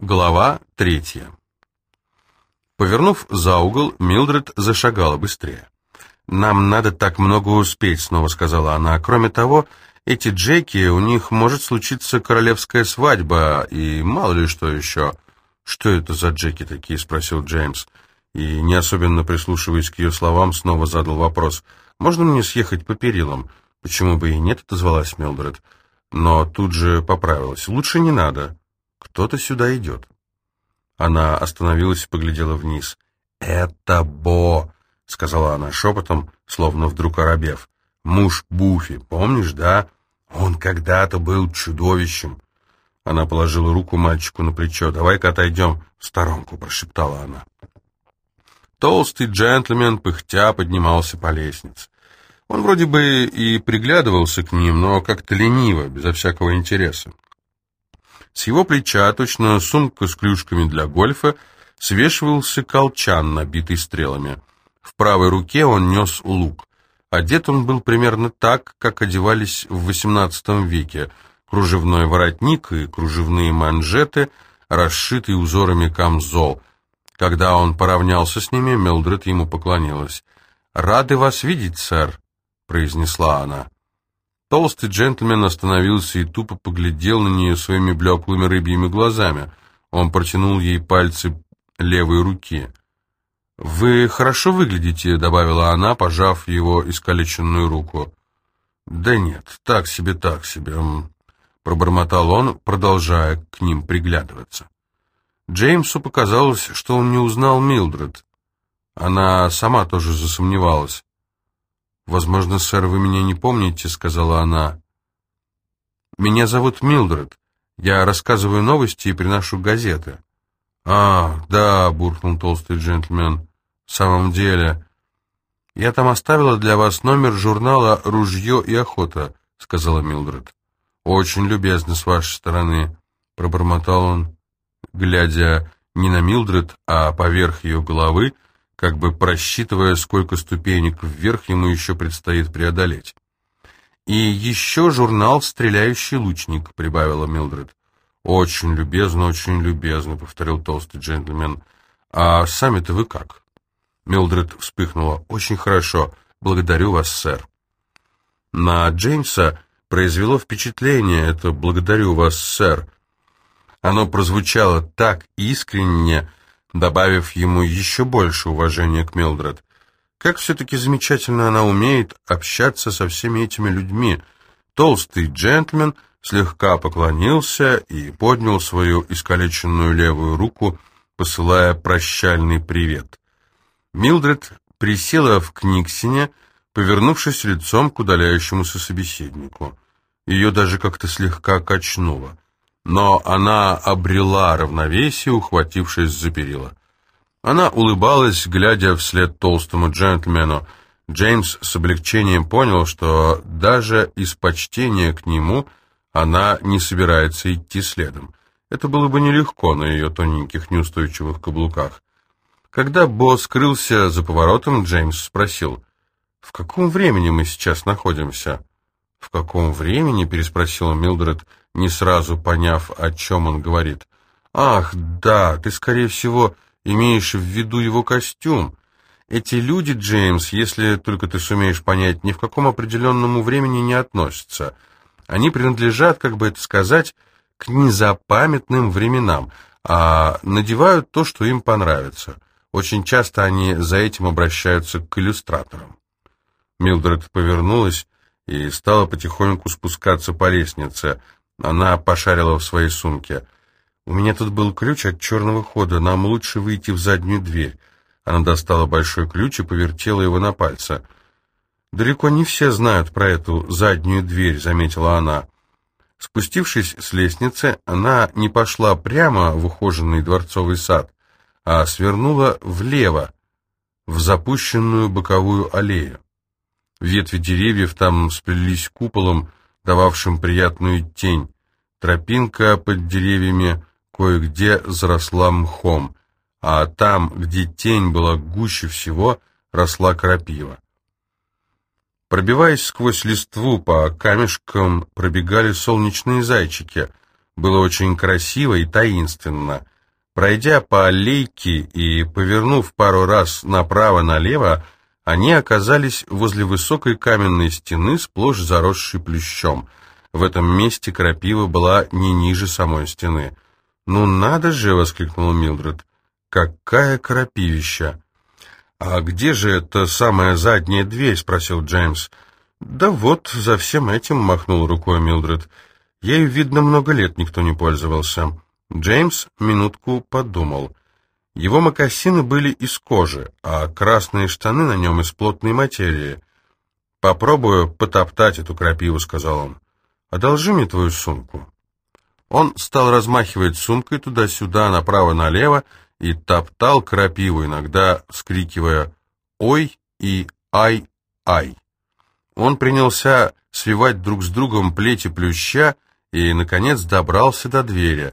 Глава третья. Повернув за угол, Милдред зашагала быстрее. «Нам надо так много успеть», — снова сказала она. «Кроме того, эти Джеки, у них может случиться королевская свадьба, и мало ли что еще». «Что это за Джеки такие?» — спросил Джеймс. И, не особенно прислушиваясь к ее словам, снова задал вопрос. «Можно мне съехать по перилам?» «Почему бы и нет?» — отозвалась Милдред. Но тут же поправилась. «Лучше не надо». Кто-то сюда идет. Она остановилась и поглядела вниз. «Это Бо!» — сказала она шепотом, словно вдруг оробев. «Муж Буфи, помнишь, да? Он когда-то был чудовищем». Она положила руку мальчику на плечо. «Давай-ка отойдем в сторонку», — прошептала она. Толстый джентльмен, пыхтя, поднимался по лестнице. Он вроде бы и приглядывался к ним, но как-то лениво, безо всякого интереса. С его плеча, точно сумка с клюшками для гольфа, свешивался колчан, набитый стрелами. В правой руке он нес лук. Одет он был примерно так, как одевались в XVIII веке. Кружевной воротник и кружевные манжеты, расшитый узорами камзол. Когда он поравнялся с ними, Мелдред ему поклонилась. «Рады вас видеть, сэр», — произнесла она. Толстый джентльмен остановился и тупо поглядел на нее своими блеклыми рыбьими глазами. Он протянул ей пальцы левой руки. «Вы хорошо выглядите», — добавила она, пожав его искалеченную руку. «Да нет, так себе, так себе», — пробормотал он, продолжая к ним приглядываться. Джеймсу показалось, что он не узнал Милдред. Она сама тоже засомневалась. «Возможно, сэр, вы меня не помните», — сказала она. «Меня зовут Милдред. Я рассказываю новости и приношу газеты». «А, да», — буркнул толстый джентльмен. «В самом деле...» «Я там оставила для вас номер журнала «Ружье и охота», — сказала Милдред. «Очень любезно с вашей стороны», — пробормотал он, глядя не на Милдред, а поверх ее головы, — как бы просчитывая, сколько ступенек вверх ему еще предстоит преодолеть. «И еще журнал «Стреляющий лучник», — прибавила Милдред. «Очень любезно, очень любезно», — повторил толстый джентльмен. «А сами-то вы как?» Милдред вспыхнула. «Очень хорошо. Благодарю вас, сэр». На Джеймса произвело впечатление это «благодарю вас, сэр». Оно прозвучало так искренне, добавив ему еще больше уважения к Милдред. Как все-таки замечательно она умеет общаться со всеми этими людьми. Толстый джентльмен слегка поклонился и поднял свою искалеченную левую руку, посылая прощальный привет. Милдред присела в Книксине, повернувшись лицом к удаляющемуся собеседнику. Ее даже как-то слегка качнуло но она обрела равновесие, ухватившись за перила. Она улыбалась, глядя вслед толстому джентльмену. Джеймс с облегчением понял, что даже из почтения к нему она не собирается идти следом. Это было бы нелегко на ее тоненьких неустойчивых каблуках. Когда Бо скрылся за поворотом, Джеймс спросил, «В каком времени мы сейчас находимся?» «В каком времени?» — переспросила Милдред, не сразу поняв, о чем он говорит. «Ах, да, ты, скорее всего, имеешь в виду его костюм. Эти люди, Джеймс, если только ты сумеешь понять, ни в каком определенному времени не относятся. Они принадлежат, как бы это сказать, к незапамятным временам, а надевают то, что им понравится. Очень часто они за этим обращаются к иллюстраторам». Милдред повернулась и стала потихоньку спускаться по лестнице. Она пошарила в своей сумке. «У меня тут был ключ от черного хода, нам лучше выйти в заднюю дверь». Она достала большой ключ и повертела его на пальце. «Далеко не все знают про эту заднюю дверь», — заметила она. Спустившись с лестницы, она не пошла прямо в ухоженный дворцовый сад, а свернула влево, в запущенную боковую аллею. Ветви деревьев там сплелись куполом, дававшим приятную тень. Тропинка под деревьями кое-где заросла мхом, а там, где тень была гуще всего, росла крапива. Пробиваясь сквозь листву по камешкам, пробегали солнечные зайчики. Было очень красиво и таинственно — Пройдя по аллейке и повернув пару раз направо-налево, они оказались возле высокой каменной стены, сплошь заросшей плющом. В этом месте крапива была не ниже самой стены. «Ну надо же!» — воскликнул Милдред. «Какая крапивища!» «А где же эта самая задняя дверь?» — спросил Джеймс. «Да вот, за всем этим», — махнул рукой Милдред. «Ею, видно, много лет никто не пользовался». Джеймс минутку подумал. Его мокасины были из кожи, а красные штаны на нем из плотной материи. «Попробую потоптать эту крапиву», — сказал он. «Одолжи мне твою сумку». Он стал размахивать сумкой туда-сюда, направо-налево, и топтал крапиву, иногда вскрикивая «Ой!» и «Ай-ай!». Он принялся свивать друг с другом плети плюща и, наконец, добрался до двери.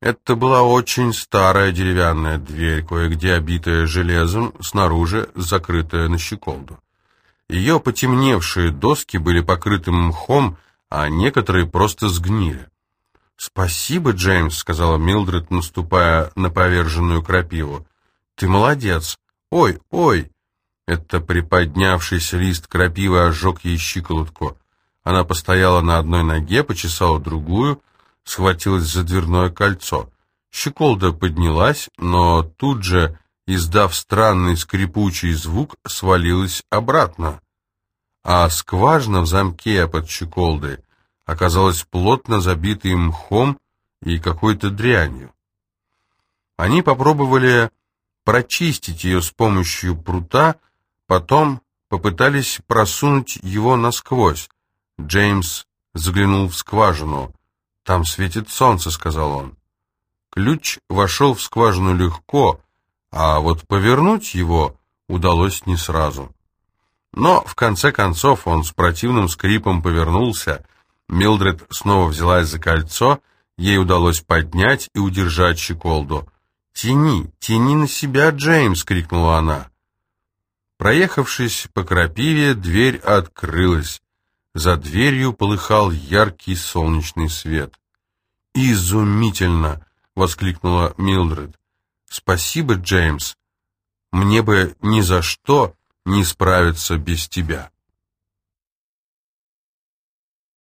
Это была очень старая деревянная дверь, кое-где обитая железом, снаружи закрытая на щеколду. Ее потемневшие доски были покрыты мхом, а некоторые просто сгнили. «Спасибо, Джеймс», — сказала Милдред, наступая на поверженную крапиву. «Ты молодец! Ой, ой!» Это приподнявшийся лист крапивы ожег ей щиколотку. Она постояла на одной ноге, почесала другую, схватилась за дверное кольцо. Щеколда поднялась, но тут же, издав странный скрипучий звук, свалилась обратно. А скважина в замке под щеколдой оказалась плотно забитой мхом и какой-то дрянью. Они попробовали прочистить ее с помощью прута, потом попытались просунуть его насквозь. Джеймс заглянул в скважину. «Там светит солнце», — сказал он. Ключ вошел в скважину легко, а вот повернуть его удалось не сразу. Но, в конце концов, он с противным скрипом повернулся. Милдред снова взялась за кольцо, ей удалось поднять и удержать щеколду. «Тяни, тяни на себя, Джеймс!» — крикнула она. Проехавшись по крапиве, дверь открылась. За дверью полыхал яркий солнечный свет. «Изумительно!» — воскликнула Милдред. «Спасибо, Джеймс. Мне бы ни за что не справиться без тебя».